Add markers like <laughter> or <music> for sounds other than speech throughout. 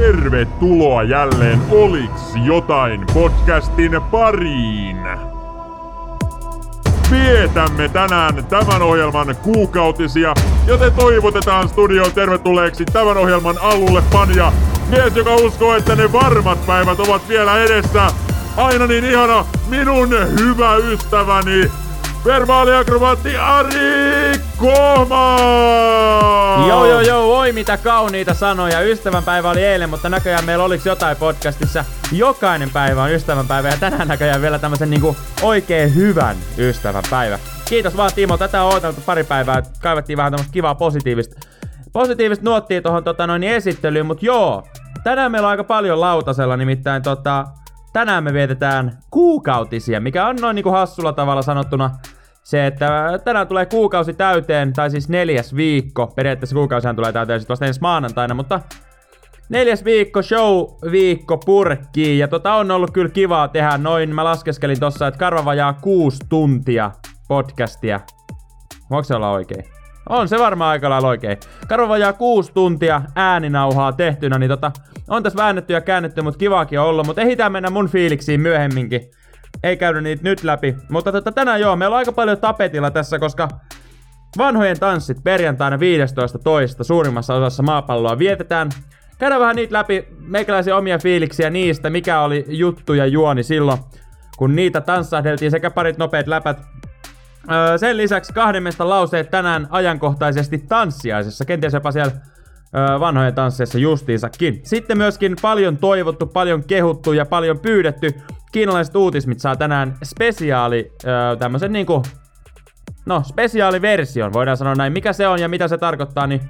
Tervetuloa jälleen Oliks jotain podcastin pariin. Vietämme tänään tämän ohjelman kuukautisia, joten toivotetaan studioon tervetulleeksi tämän ohjelman alulle panja. Mies, joka uskoo, että ne varmat päivät ovat vielä edessä. Aina niin ihana, minun hyvä ystäväni, verbaaliakrobaatti Ari Kohma! Joo, joo, joo, oi mitä kauniita sanoja. Ystävänpäivä oli eilen, mutta näköjään meillä oliks jotain podcastissa. Jokainen päivä on ystävänpäivä ja tänään näköjään vielä tämmösen niinku oikein hyvän ystävänpäivä. Kiitos vaan Timo, tätä on odoteltu pari päivää. Kaivettiin vähän tämmöstä kivaa positiivista, positiivista nuottia tohon tota, noin esittelyyn, mutta joo. Tänään meillä on aika paljon lautasella, nimittäin tota, tänään me vietetään kuukautisia, mikä on noin niinku hassulla tavalla sanottuna se, että tänään tulee kuukausi täyteen, tai siis neljäs viikko. Periaatteessa kuukausihan tulee täyteen sitten vasta ensi maanantaina, mutta neljäs viikko, show viikko purkkiin. Ja tota on ollut kyllä kivaa tehdä noin. Mä laskeskelin tossa, että karva vajaa kuusi tuntia podcastia. Voiko se olla oikein? On se varmaan aika lailla oikein. Karva vajaa kuusi tuntia ääninauhaa tehtynä, niin tota, on tässä väännetty ja käännetty, mutta kivaakin on ollut. Mutta ehitään mennä mun fiiliksiin myöhemminkin ei käynyt niitä nyt läpi. Mutta tota, tänään joo, meillä on aika paljon tapetilla tässä, koska vanhojen tanssit perjantaina 15. toista suurimmassa osassa maapalloa vietetään. Käydään vähän niitä läpi, meikäläisiä omia fiiliksiä niistä, mikä oli juttu ja juoni silloin, kun niitä tanssahdeltiin sekä parit nopeat läpät. Öö, sen lisäksi kahden meistä lauseet tänään ajankohtaisesti tanssiaisessa, kenties jopa siellä öö, vanhojen tansseissa justiinsakin. Sitten myöskin paljon toivottu, paljon kehuttu ja paljon pyydetty kiinalaiset uutismit saa tänään spesiaali, öö, tämmösen niinku, no spesiaaliversion, voidaan sanoa näin. Mikä se on ja mitä se tarkoittaa, niin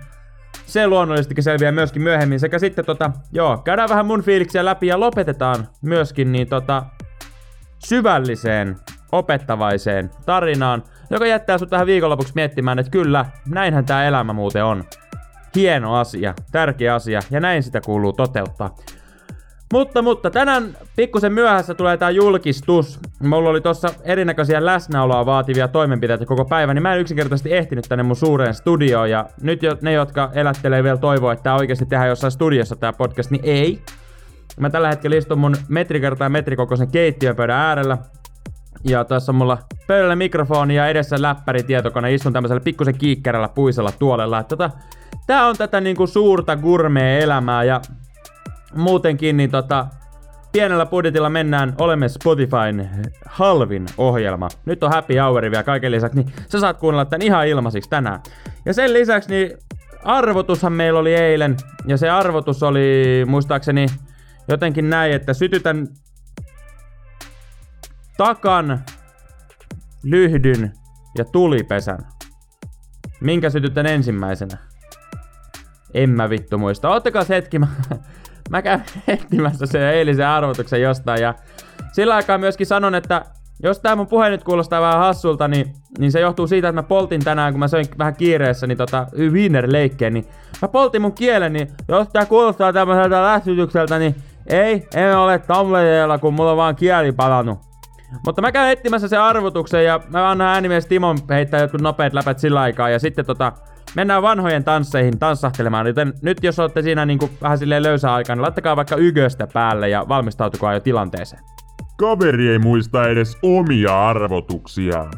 se luonnollisestikin selviää myöskin myöhemmin. Sekä sitten tota, joo, käydään vähän mun fiiliksiä läpi ja lopetetaan myöskin niin tota, syvälliseen, opettavaiseen tarinaan, joka jättää sut tähän viikonlopuksi miettimään, että kyllä, näinhän tämä elämä muuten on. Hieno asia, tärkeä asia, ja näin sitä kuuluu toteuttaa. Mutta, mutta tänään pikkusen myöhässä tulee tää julkistus. Mulla oli tossa erinäköisiä läsnäoloa vaativia toimenpiteitä koko päivä, niin mä en yksinkertaisesti ehtinyt tänne mun suureen studioon. Ja nyt jo, ne, jotka elättelee vielä toivoa, että tää oikeasti tehdään jossain studiossa tää podcast, niin ei. Mä tällä hetkellä istun mun metri kertaa metrikokoisen keittiöpöydän äärellä. Ja tässä on mulla pöydällä mikrofoni ja edessä läppäri tietokone. Istun tämmöisellä pikkusen kiikkerällä puisella tuolella. tota, tää on tätä niinku suurta gourmet-elämää ja muutenkin, niin tota, pienellä budjetilla mennään, olemme Spotifyn halvin ohjelma. Nyt on happy hour vielä kaiken lisäksi, niin sä saat kuunnella tän ihan ilmaisiksi tänään. Ja sen lisäksi, niin arvotushan meillä oli eilen, ja se arvotus oli muistaakseni jotenkin näin, että sytytän takan, lyhdyn ja tulipesän. Minkä sytytän ensimmäisenä? En mä vittu muista. Ottakaa hetki, mä mä käyn etsimässä sen eilisen arvotuksen jostain ja sillä aikaa myöskin sanon, että jos tää mun puhe nyt kuulostaa vähän hassulta, niin, niin se johtuu siitä, että mä poltin tänään, kun mä söin vähän kiireessä, niin tota, leikkeen, niin mä poltin mun kielen, niin jos tää kuulostaa tämmöiseltä lähtytykseltä, niin ei, en ole tamlejeella, kun mulla on vaan kieli palannut. Mutta mä käyn etsimässä sen arvotuksen ja mä annan äänimies Timon heittää jotkut nopeat läpät sillä aikaa ja sitten tota, mennään vanhojen tansseihin tanssahtelemaan, joten nyt jos olette siinä niinku vähän silleen löysää aikaa, niin laittakaa vaikka ygöstä päälle ja valmistautukaa jo tilanteeseen. Kaveri ei muista edes omia arvotuksiaan.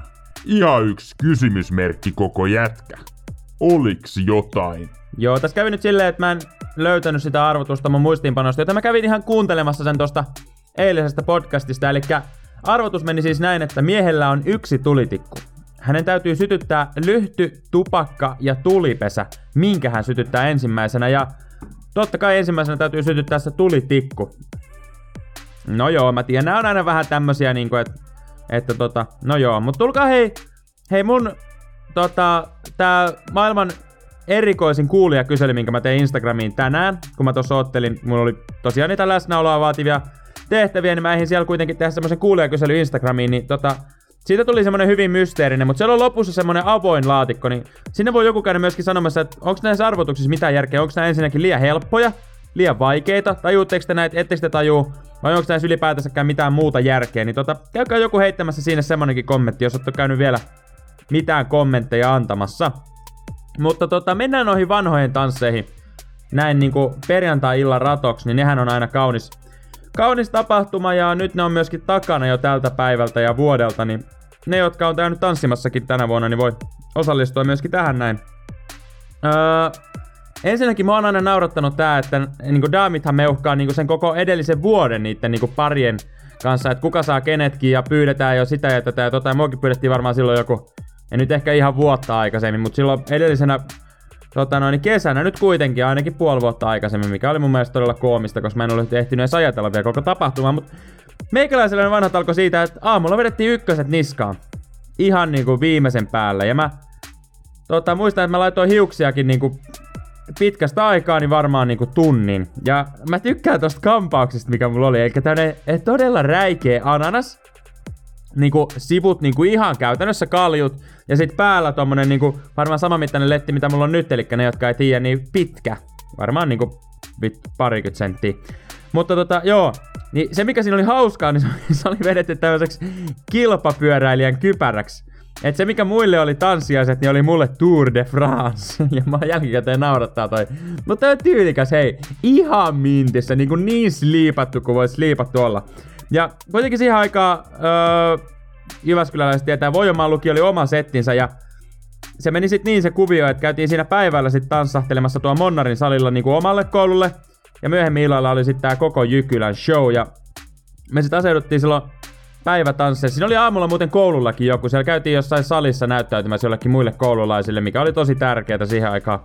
Ihan yksi kysymysmerkki koko jätkä. Oliks jotain? Joo, tässä kävi nyt silleen, että mä en löytänyt sitä arvotusta mun muistiinpanosta, joten mä kävin ihan kuuntelemassa sen tosta eilisestä podcastista, eli arvotus meni siis näin, että miehellä on yksi tulitikku. Hänen täytyy sytyttää lyhty, tupakka ja tulipesä, minkä hän sytyttää ensimmäisenä. Ja totta kai ensimmäisenä täytyy sytyttää se tulitikku. No joo, mä tiedän, nämä on aina vähän tämmösiä niinku, että että tota, no joo, mutta tulkaa hei, hei mun tota, tää maailman erikoisin kuulijakysely, minkä mä tein Instagramiin tänään, kun mä tuossa ottelin, mulla oli tosiaan niitä läsnäoloa vaativia tehtäviä, niin mä eihin siellä kuitenkin tehdä semmoisen kuulijakysely Instagramiin, niin tota, siitä tuli semmonen hyvin mysteerinen, mutta siellä on lopussa semmonen avoin laatikko, niin sinne voi joku käydä myöskin sanomassa, että onko näissä arvotuksissa mitään järkeä, onko nämä ensinnäkin liian helppoja, liian vaikeita, tajuutteko te näitä, ettekö te tajuu, vai onko näissä ylipäätänsäkään mitään muuta järkeä, niin tota, käykää joku heittämässä siinä semmonenkin kommentti, jos olette käynyt vielä mitään kommentteja antamassa. Mutta tota, mennään noihin vanhojen tansseihin. näin niinku perjantai-illan ratoksi, niin nehän on aina kaunis, kaunis tapahtuma ja nyt ne on myöskin takana jo tältä päivältä ja vuodelta, niin ne, jotka on käynyt tanssimassakin tänä vuonna, niin voi osallistua myöskin tähän näin. Öö, ensinnäkin mä oon aina naurattanut tää, että niinku daamithan meuhkaa niinku sen koko edellisen vuoden niiden niinku parien kanssa, että kuka saa kenetkin ja pyydetään jo sitä ja tätä ja tota. Ja pyydettiin varmaan silloin joku, en nyt ehkä ihan vuotta aikaisemmin, mutta silloin edellisenä tota noin, kesänä nyt kuitenkin ainakin puoli vuotta aikaisemmin, mikä oli mun mielestä todella koomista, koska mä en ole ehtinyt edes ajatella vielä koko tapahtumaa, mutta meikäläisellä vanhat alkoi siitä, että aamulla vedettiin ykköset niskaan. Ihan niinku viimeisen päälle. Ja mä tota, muistan, että mä laitoin hiuksiakin niinku pitkästä aikaa, niin varmaan niinku tunnin. Ja mä tykkään tosta kampauksesta, mikä mulla oli. Eli tämmönen todella räikeä ananas. Niinku sivut niinku ihan käytännössä kaljut. Ja sit päällä tommonen niinku varmaan mittainen letti, mitä mulla on nyt. Eli ne, jotka ei tiedä, niin pitkä. Varmaan niinku parikymmentä senttiä. Mutta tota, joo. Niin se mikä siinä oli hauskaa, niin se oli vedetty tämmöiseksi kilpapyöräilijän kypäräksi. Et se mikä muille oli tanssiaiset, niin oli mulle Tour de France. <laughs> Ja mä jälkikäteen naurattaa toi. Mutta tyylikäs, hei. Ihan mintissä, niin, kuin niin sliipattu kuin voi sliipattu olla. Ja kuitenkin siihen aikaan öö, Jyväskyläläiset tietää, Voijomaan luki oli oma settinsä ja se meni sitten niin se kuvio, että käytiin siinä päivällä sitten tanssahtelemassa tuo Monnarin salilla niin kuin omalle koululle. Ja myöhemmin illalla oli sitten tää koko Jykylän show ja me sitten aseuduttiin silloin päivätansseja. Siinä oli aamulla muuten koulullakin joku. Siellä käytiin jossain salissa näyttäytymässä jollekin muille koululaisille, mikä oli tosi tärkeää siihen aikaan.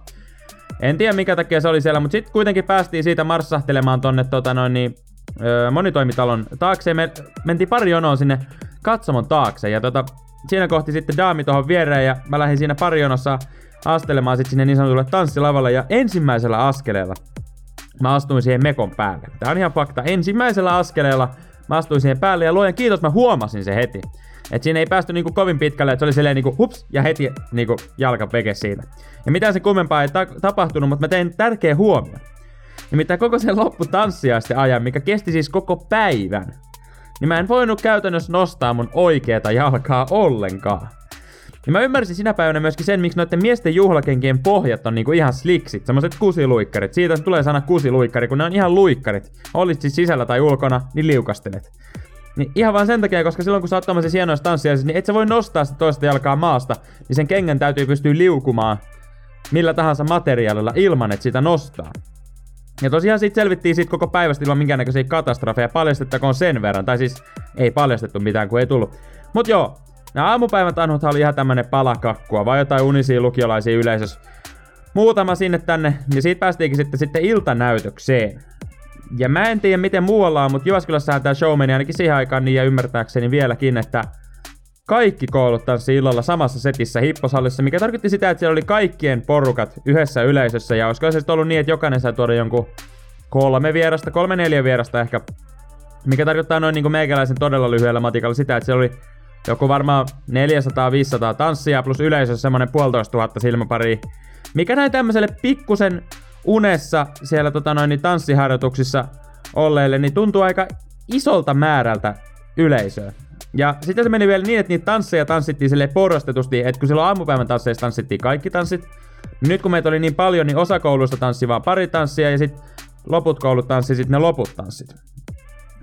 En tiedä mikä takia se oli siellä, mutta sitten kuitenkin päästiin siitä marssahtelemaan tonne tota noin, niin, öö, monitoimitalon taakse. Me mentiin pari jonoa sinne katsomon taakse. Ja tota, siinä kohti sitten daami tuohon viereen ja mä lähdin siinä pari jonossa astelemaan sitten sinne niin sanotulle tanssilavalle. Ja ensimmäisellä askeleella mä astuin siihen mekon päälle. Tää on ihan fakta. Ensimmäisellä askeleella Mä astuin siihen päälle ja luojan kiitos mä huomasin se heti. Et siinä ei päästy niinku kovin pitkälle, että se oli silleen niinku hups ja heti niinku jalka peke siitä. Ja mitään se kummempaa ei ta- tapahtunut, mutta mä tein tärkeä huomio. Nimittäin koko sen loppu tanssiaisten ajan, mikä kesti siis koko päivän, niin mä en voinut käytännössä nostaa mun oikeeta jalkaa ollenkaan. Ja mä ymmärsin sinä päivänä myöskin sen, miksi noiden miesten juhlakenkien pohjat on niinku ihan sliksit, semmoset kusiluikkarit. Siitä tulee sana kusiluikkari, kun ne on ihan luikkarit. Olit siis sisällä tai ulkona, niin liukastelet. Niin ihan vaan sen takia, koska silloin kun sä oot tämmöisessä hienoissa tanssiaisissa, niin et sä voi nostaa sitä toista jalkaa maasta, niin sen kengän täytyy pystyä liukumaan millä tahansa materiaalilla ilman, että sitä nostaa. Ja tosiaan siitä selvittiin siitä koko päivästä ilman minkäännäköisiä katastrofeja, paljastettakoon sen verran, tai siis ei paljastettu mitään, kun ei tullut. Mut joo, Nämä aamupäivän tanhuthan oli ihan tämmönen palakakkua, vai jotain unisia lukiolaisia yleisössä. Muutama sinne tänne, ja siitä päästiinkin sitten, sitten iltanäytökseen. Ja mä en tiedä miten muualla on, mutta Jyväskylässähän tää show meni ainakin siihen aikaan niin ja ymmärtääkseni vieläkin, että kaikki koulut tanssi illalla samassa setissä hipposallissa, mikä tarkoitti sitä, että siellä oli kaikkien porukat yhdessä yleisössä. Ja olisiko se ollut niin, että jokainen sai tuoda jonkun kolme vierasta, kolme neljä vierasta ehkä. Mikä tarkoittaa noin niin kuin meikäläisen todella lyhyellä matikalla sitä, että siellä oli joku varmaan 400-500 tanssia plus yleisössä semmonen puolitoista tuhatta silmäpari. Mikä näin tämmöiselle pikkusen unessa siellä tota noin, niin tanssiharjoituksissa olleille, niin tuntuu aika isolta määrältä yleisöä. Ja sitten se meni vielä niin, että niitä tansseja tanssittiin sille porrastetusti, että kun silloin aamupäivän tansseissa tanssittiin kaikki tanssit, nyt kun meitä oli niin paljon, niin osa koulusta tanssi vaan pari tanssia ja sitten loput koulut tanssi sitten ne loput tanssit.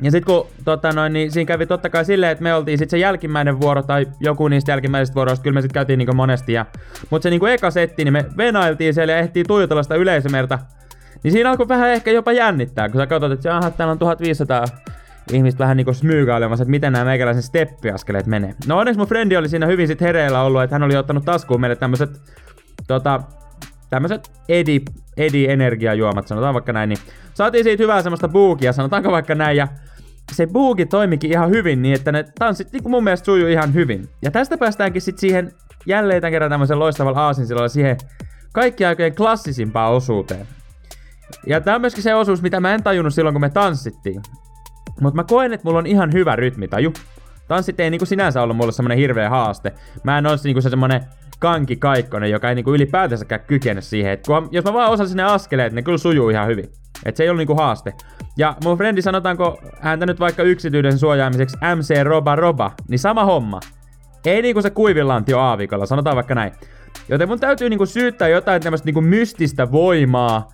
Ja sit kun tota noin, niin siinä kävi totta kai silleen, että me oltiin sit se jälkimmäinen vuoro tai joku niistä jälkimmäisistä vuoroista, kyllä me sit käytiin niinku monesti. Ja, mutta se niinku eka setti, niin me venailtiin siellä ja ehtiin tuijotella sitä yleisömerta. Niin siinä alkoi vähän ehkä jopa jännittää, kun sä katsot, että aha, täällä on 1500 ihmistä vähän niinku smyygailemassa, että miten nämä meikäläisen steppiaskeleet menee. No onneksi mun frendi oli siinä hyvin sit hereillä ollut, että hän oli ottanut taskuun meille tämmöset tota, tämmöset edi, edi energiajuomat, sanotaan vaikka näin, niin saatiin siitä hyvää semmoista buukia, sanotaanko vaikka näin, ja se buuki toimikin ihan hyvin niin, että ne tanssit niin mun mielestä sujuu ihan hyvin. Ja tästä päästäänkin sitten siihen jälleen tämän kerran tämmöisen loistavalla aasinsilalla siihen kaikki aikojen klassisimpaan osuuteen. Ja tämä on myöskin se osuus, mitä mä en tajunnut silloin, kun me tanssittiin. Mutta mä koen, että mulla on ihan hyvä rytmitaju. Tanssit ei niinku sinänsä ollut mulle semmonen hirveä haaste. Mä en ole niinku se semmonen kanki kaikkonen, joka ei niinku ylipäätänsäkään kykene siihen. Et kun, jos mä vaan osasin ne askeleet, ne kyllä sujuu ihan hyvin. Et se ei ollut niinku haaste. Ja mun frendi sanotaanko häntä nyt vaikka yksityisen suojaamiseksi MC Roba Roba, niin sama homma. Ei niinku se kuivilantio aavikolla, sanotaan vaikka näin. Joten mun täytyy niinku syyttää jotain tämmöstä niinku mystistä voimaa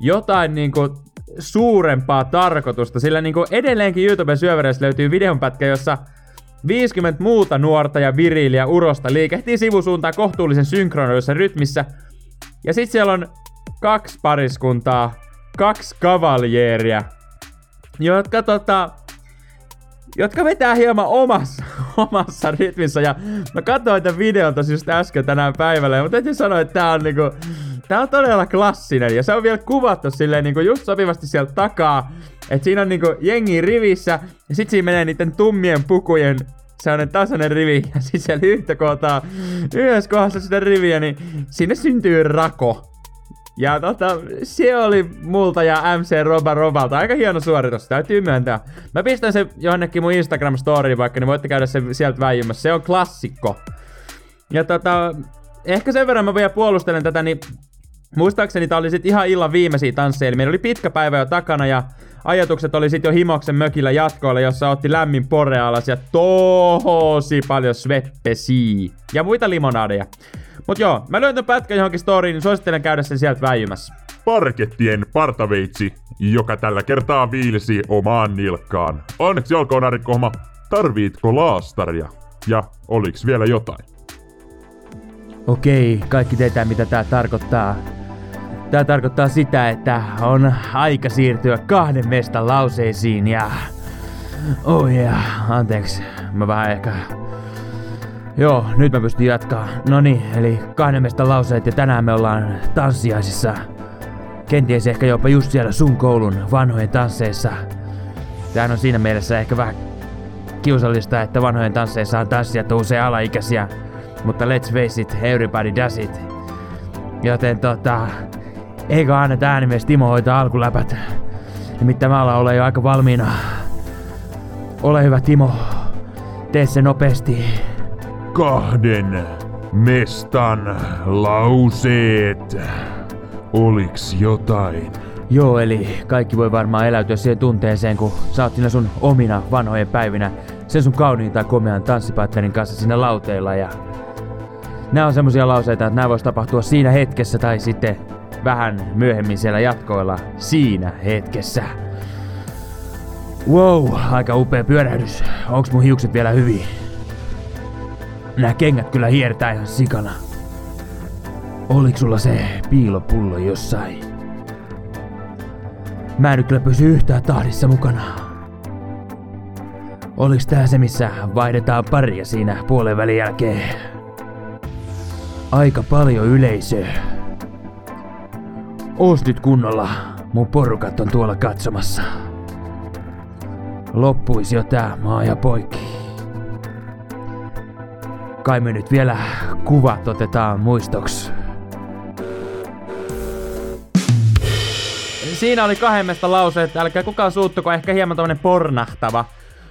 jotain niinku suurempaa tarkoitusta, sillä niinku edelleenkin YouTuben syövereissä löytyy videonpätkä, jossa 50 muuta nuorta ja viriliä urosta liikehtii sivusuuntaan kohtuullisen synkronoissa rytmissä. Ja sit siellä on kaksi pariskuntaa, kaksi kavaljeeria, jotka tota, jotka vetää hieman omassa, <laughs> omassa rytmissä. Ja mä katsoin tämän videon tosi just äsken tänään päivällä, mä täytyy sanoa, että tää on niinku, tää on todella klassinen. Ja se on vielä kuvattu silleen niinku just sopivasti sieltä takaa. että siinä on niinku jengi rivissä, ja sit siinä menee niiden tummien pukujen sellainen tasainen rivi, ja sitten siellä yhtä kohtaa, yhdessä kohdassa sitä riviä, niin sinne syntyy rako. Ja tota, se oli multa ja MC Roba Robalta aika hieno suoritus, täytyy myöntää. Mä pistän se jonnekin mun Instagram story vaikka, niin voitte käydä se sieltä väijymässä. Se on klassikko. Ja tota, ehkä sen verran mä vielä puolustelen tätä, niin muistaakseni tää oli sit ihan illan viimeisiä tansseja, eli meillä oli pitkä päivä jo takana ja ajatukset oli sit jo Himoksen mökillä jatkoilla, jossa otti lämmin porealas ja tosi paljon sveppesiä ja muita limonadeja. Mut joo, mä löytän pätkän johonkin storyin, niin suosittelen käydä sen sieltä väijymässä. Parkettien partaveitsi, joka tällä kertaa viilsi omaan nilkkaan. Onneksi olkoon narikkohma, tarviitko laastaria? Ja oliks vielä jotain? Okei, kaikki tietää mitä tää tarkoittaa. Tää tarkoittaa sitä, että on aika siirtyä kahden mestan lauseisiin ja... Oh yeah, anteeksi. Mä vähän ehkä Joo, nyt mä pystyn jatkaa. No niin, eli kahden lauseet ja tänään me ollaan tanssiaisissa. Kenties ehkä jopa just siellä sun koulun vanhojen tansseissa. Tämähän on siinä mielessä ehkä vähän kiusallista, että vanhojen tansseissa on tanssijat usein alaikäisiä. Mutta let's face it, everybody does it. Joten tota, eikö anneta äänimies Timo hoitaa alkuläpät. Nimittäin mä alan olla jo aika valmiina. Ole hyvä Timo, tee se nopeasti kahden mestan lauseet. Oliks jotain? Joo, eli kaikki voi varmaan eläytyä siihen tunteeseen, kun sä oot siinä sun omina vanhojen päivinä sen sun kauniin tai komean tanssipartnerin kanssa siinä lauteilla ja Nämä on semmosia lauseita, että nämä vois tapahtua siinä hetkessä tai sitten vähän myöhemmin siellä jatkoilla siinä hetkessä. Wow, aika upea pyörähdys. Onks mun hiukset vielä hyvin? Nää kengät kyllä hiertää ihan sikana. Oliko sulla se piilopullo jossain? Mä en nyt kyllä pysy yhtään tahdissa mukana. Oliks tää se, missä vaihdetaan paria siinä puolen välin jälkeen? Aika paljon yleisöä. Oos nyt kunnolla, mun porukat on tuolla katsomassa. Loppuisi jo tää maa ja poikki. Kai me nyt vielä kuvat otetaan muistoksi. Siinä oli kahdemmesta lauseet, älkää kukaan suuttuko, ehkä hieman tämmönen pornahtava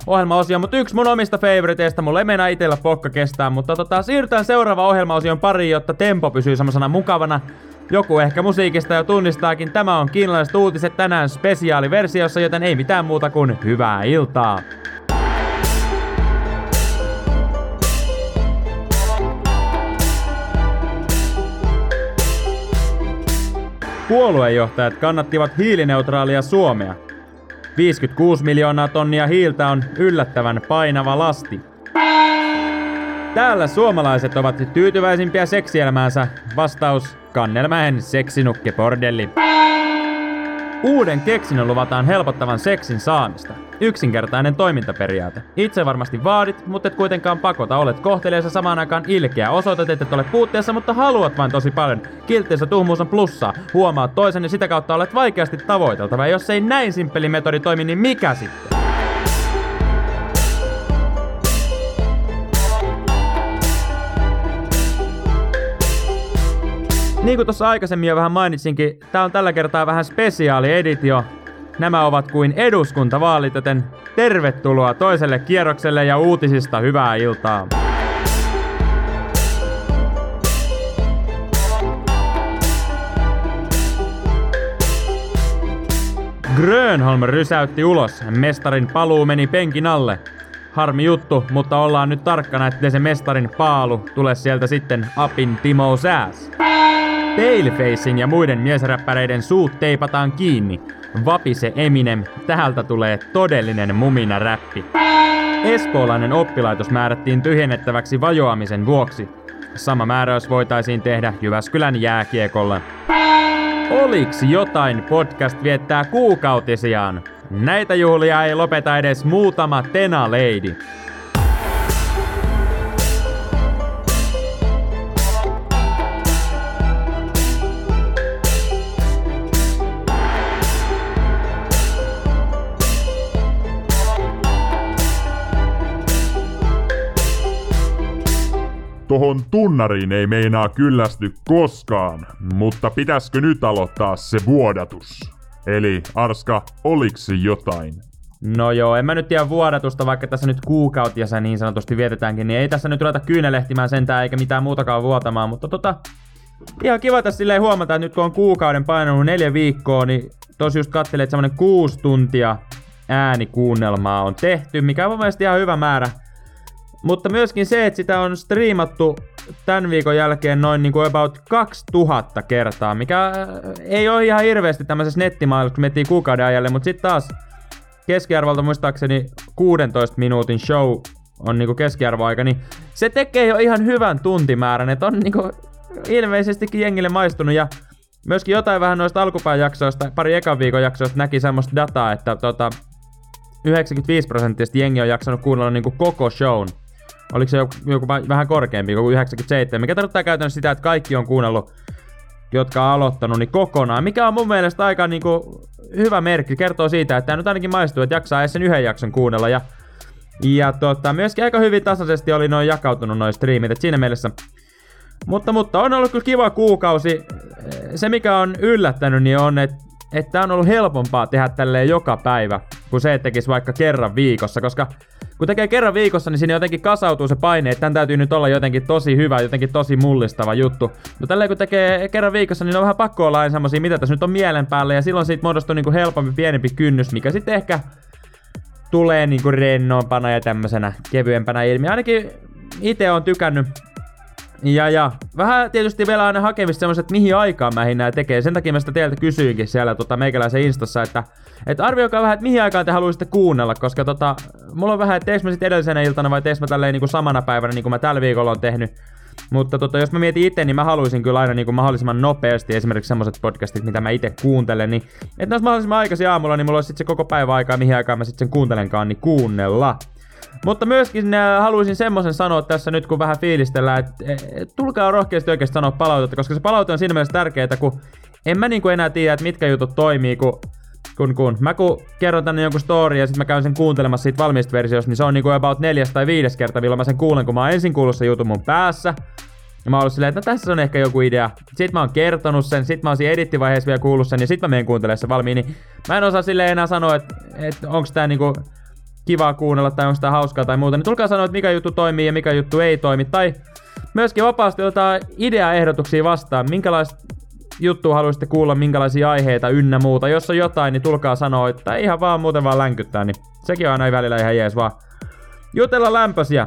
ohjelmaosio, mutta yksi mun omista favoriteista, mulla ei meinaa itellä pokka kestää, mutta tota, siirrytään seuraava ohjelmaosion pariin, jotta tempo pysyy semmoisena mukavana. Joku ehkä musiikista jo tunnistaakin, tämä on kiinalaiset uutiset tänään spesiaaliversiossa, joten ei mitään muuta kuin hyvää iltaa. Puoluejohtajat kannattivat hiilineutraalia Suomea. 56 miljoonaa tonnia hiiltä on yllättävän painava lasti. Täällä suomalaiset ovat tyytyväisimpiä seksielämäänsä. Vastaus Kannelmäen seksinukke bordelli. Uuden keksinnön luvataan helpottavan seksin saamista. Yksinkertainen toimintaperiaate. Itse varmasti vaadit, mutta et kuitenkaan pakota. Olet kohteleessa samaan aikaan ilkeä. Osoitat, että et ole puutteessa, mutta haluat vain tosi paljon. Kiltteessä tuhmuus on plussaa. Huomaat toisen ja sitä kautta olet vaikeasti tavoiteltava. Ja jos ei näin simppeli metodi toimi, niin mikä sitten? Niin kuin tuossa aikaisemmin jo vähän mainitsinkin, tää on tällä kertaa vähän spesiaali editio. Nämä ovat kuin eduskuntavaalit, joten tervetuloa toiselle kierrokselle ja uutisista hyvää iltaa. Grönholm rysäytti ulos. Mestarin paluu meni penkin alle. Harmi juttu, mutta ollaan nyt tarkkana, ettei se mestarin paalu tule sieltä sitten Apin Timo Sääs. Palefacein ja muiden miesräppäreiden suut teipataan kiinni. Vapise Eminem, täältä tulee todellinen mumina räppi. Espoolainen oppilaitos määrättiin tyhjennettäväksi vajoamisen vuoksi. Sama määräys voitaisiin tehdä Jyväskylän jääkiekolla. Oliks jotain podcast viettää kuukautisiaan? Näitä juhlia ei lopeta edes muutama Tena Lady. Tohon tunnariin ei meinaa kyllästy koskaan, mutta pitäisikö nyt aloittaa se vuodatus? Eli Arska, oliks jotain? No joo, en mä nyt tiedä vuodatusta, vaikka tässä nyt kuukautia niin sanotusti vietetäänkin, niin ei tässä nyt ruveta kyynelehtimään sentään eikä mitään muutakaan vuotamaan, mutta tota, ihan kiva tässä silleen huomata, että nyt kun on kuukauden painanut neljä viikkoa, niin tosi just katselin, että semmonen kuusi tuntia äänikuunnelmaa on tehty, mikä on mun mielestä ihan hyvä määrä. Mutta myöskin se, että sitä on striimattu tämän viikon jälkeen noin niin kuin about 2000 kertaa, mikä äh, ei ole ihan hirveästi tämmöisessä nettimaailmassa, kun miettii kuukauden ajalle, mutta sitten taas keskiarvolta muistaakseni 16 minuutin show on niinku keskiarvoaika, niin se tekee jo ihan hyvän tuntimäärän, että on niinku ilmeisestikin jengille maistunut ja myöskin jotain vähän noista alkupään jaksoista, pari ekan viikon jaksoista näki semmoista dataa, että tota, 95 prosenttisesti jengi on jaksanut kuunnella niinku koko shown. Oliko se joku, joku vähän korkeampi, kuin 97, mikä tarkoittaa käytännössä sitä, että kaikki on kuunnellut, jotka on aloittanut, niin kokonaan, mikä on mun mielestä aika niinku hyvä merkki, kertoo siitä, että tämä nyt ainakin maistuu, että jaksaa edes sen yhden jakson kuunnella. Ja ja tota, myöskin aika hyvin tasaisesti oli noin jakautunut noin striimit, että siinä mielessä. Mutta, mutta on ollut kyllä kiva kuukausi. Se mikä on yllättänyt, niin on, että että on ollut helpompaa tehdä tälleen joka päivä, kuin se, että tekisi vaikka kerran viikossa, koska kun tekee kerran viikossa, niin siinä jotenkin kasautuu se paine, että tämän täytyy nyt olla jotenkin tosi hyvä, jotenkin tosi mullistava juttu. No tälleen kun tekee kerran viikossa, niin on vähän pakko olla aina semmosia, mitä tässä nyt on mielen päällä, ja silloin siitä muodostuu niinku helpompi, pienempi kynnys, mikä sitten ehkä tulee niinku rennompana ja tämmöisenä kevyempänä ilmi. Ainakin itse on tykännyt ja, ja vähän tietysti vielä aina hakemista semmoiset, mihin aikaan mä nää tekee. Sen takia mä sitä teiltä kysyinkin siellä tota, meikäläisen instassa, että, että arvioikaa vähän, että mihin aikaan te haluaisitte kuunnella, koska tota, mulla on vähän, että teekö mä sitten edellisenä iltana vai teekö mä tälleen niin kuin samana päivänä, niin kuin mä tällä viikolla on tehnyt. Mutta tota, jos mä mietin itse, niin mä haluaisin kyllä aina niin kuin mahdollisimman nopeasti esimerkiksi semmoset podcastit, mitä mä itse kuuntelen, niin että ne olisi mahdollisimman aikaisin aamulla, niin mulla olisi sitten se koko päivä aikaa, mihin aikaan mä sitten sen kuuntelenkaan, niin kuunnella. Mutta myöskin äh, haluaisin semmoisen sanoa tässä nyt, kun vähän fiilistellään, että et, tulkaa rohkeasti oikeasti sanoa palautetta, koska se palaute on siinä mielessä tärkeää, kun en mä niinku enää tiedä, että mitkä jutut toimii, kun kun, kun. Mä kun kerron tänne jonkun story ja sitten mä käyn sen kuuntelemassa siitä valmiista versiosta, niin se on niinku about neljäs tai viides kerta, milloin mä sen kuulen, kun mä oon ensin kuullut sen jutun mun päässä. Ja mä oon silleen, että no tässä on ehkä joku idea. Sitten mä oon kertonut sen, sit mä oon siinä edittivaiheessa vielä kuullut sen, ja sit mä menen kuuntelemaan sen valmiin. Niin mä en osaa silleen enää sanoa, että, että onks tää niinku kivaa kuunnella tai onko sitä hauskaa tai muuta, niin tulkaa sanoa, että mikä juttu toimii ja mikä juttu ei toimi. Tai myöskin vapaasti ottaa ideaehdotuksia vastaan, minkälaista juttua haluaisitte kuulla, minkälaisia aiheita ynnä muuta. Jos on jotain, niin tulkaa sanoa, että ihan vaan muuten vaan länkyttää, niin sekin on aina välillä ihan jees vaan jutella lämpösiä.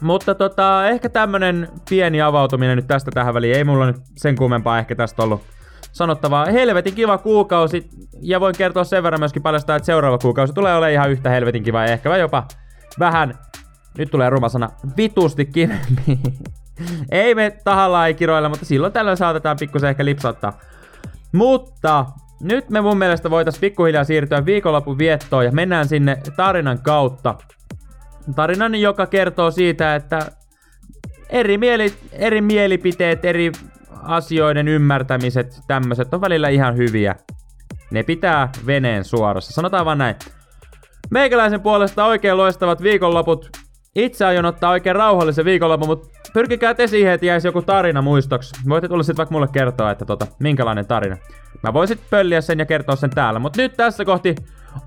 Mutta tota, ehkä tämmönen pieni avautuminen nyt tästä tähän väliin. Ei mulla nyt sen kummempaa ehkä tästä ollut sanottavaa. Helvetin kiva kuukausi, ja voin kertoa sen verran myöskin paljastaa, että seuraava kuukausi tulee olemaan ihan yhtä helvetin kiva, ja ehkä jopa vähän, nyt tulee ruma sana, vitusti kivempi. <laughs> ei me tahallaan ei kiroilla, mutta silloin tällöin saatetaan pikkusen ehkä lipsauttaa. Mutta nyt me mun mielestä voitais pikkuhiljaa siirtyä viikonlopun viettoon ja mennään sinne tarinan kautta. Tarinan, joka kertoo siitä, että eri, mieli, eri mielipiteet, eri asioiden ymmärtämiset, tämmöiset on välillä ihan hyviä. Ne pitää veneen suorassa. Sanotaan vaan näin. Meikäläisen puolesta oikein loistavat viikonloput. Itse aion ottaa oikein rauhallisen viikonlopun, mutta pyrkikää te siihen, että jäisi joku tarina muistoksi. Voitte tulla sitten vaikka mulle kertoa, että tota, minkälainen tarina. Mä voisin pölliä sen ja kertoa sen täällä. Mutta nyt tässä kohti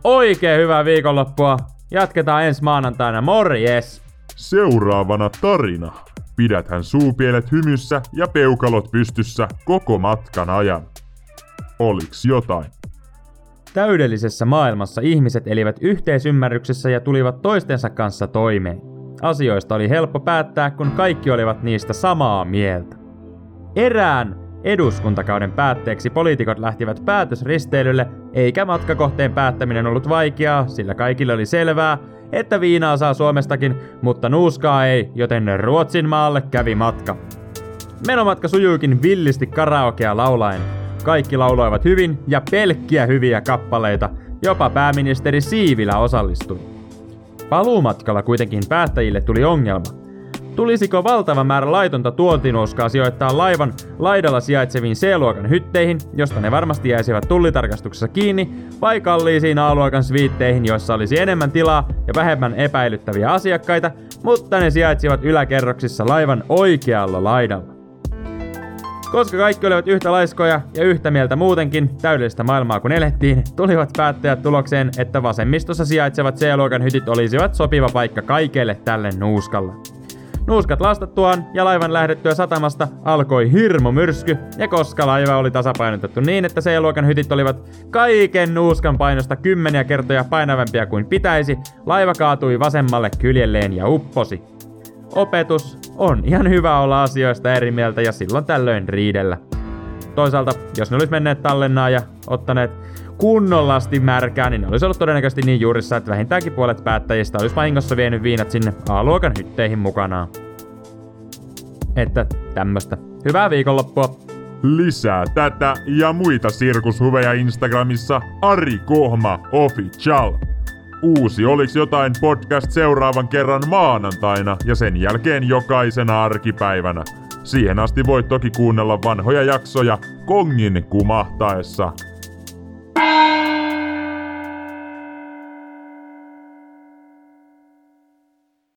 oikein hyvää viikonloppua. Jatketaan ensi maanantaina. Morjes! Seuraavana tarina. Pidäthän suupielet hymyssä ja peukalot pystyssä koko matkan ajan. Oliks jotain? Täydellisessä maailmassa ihmiset elivät yhteisymmärryksessä ja tulivat toistensa kanssa toimeen. Asioista oli helppo päättää, kun kaikki olivat niistä samaa mieltä. Erään Eduskuntakauden päätteeksi poliitikot lähtivät päätösristeilylle, eikä matkakohteen päättäminen ollut vaikeaa, sillä kaikille oli selvää, että viinaa saa Suomestakin, mutta nuuskaa ei, joten Ruotsin maalle kävi matka. Menomatka sujuikin villisti karaokea laulaen. Kaikki lauloivat hyvin ja pelkkiä hyviä kappaleita, jopa pääministeri Siivilä osallistui. Paluumatkalla kuitenkin päättäjille tuli ongelma. Tulisiko valtava määrä laitonta tuontinuuskaa sijoittaa laivan laidalla sijaitseviin C-luokan hytteihin, josta ne varmasti jäisivät tullitarkastuksessa kiinni, vai kalliisiin A-luokan sviitteihin, joissa olisi enemmän tilaa ja vähemmän epäilyttäviä asiakkaita, mutta ne sijaitsivat yläkerroksissa laivan oikealla laidalla. Koska kaikki olivat yhtä laiskoja ja yhtä mieltä muutenkin täydellistä maailmaa kun elettiin, tulivat päättäjät tulokseen, että vasemmistossa sijaitsevat C-luokan hytit olisivat sopiva paikka kaikelle tälle nuuskalle. Nuuskat lastattuaan ja laivan lähdettyä satamasta alkoi hirmu myrsky, ja koska laiva oli tasapainotettu niin, että C-luokan hytit olivat kaiken nuuskan painosta kymmeniä kertoja painavampia kuin pitäisi, laiva kaatui vasemmalle kyljelleen ja upposi. Opetus on ihan hyvä olla asioista eri mieltä ja silloin tällöin riidellä. Toisaalta, jos ne olisi menneet tallennaan ja ottaneet kunnollasti märkää, niin ne olisi ollut todennäköisesti niin juurissa, että vähintäänkin puolet päättäjistä olisi vahingossa vienyt viinat sinne A-luokan hytteihin mukanaan. Että tämmöstä. Hyvää viikonloppua! Lisää tätä ja muita sirkushuveja Instagramissa Ari Kohma Official. Uusi Oliks jotain podcast seuraavan kerran maanantaina ja sen jälkeen jokaisena arkipäivänä. Siihen asti voit toki kuunnella vanhoja jaksoja kongin kumahtaessa.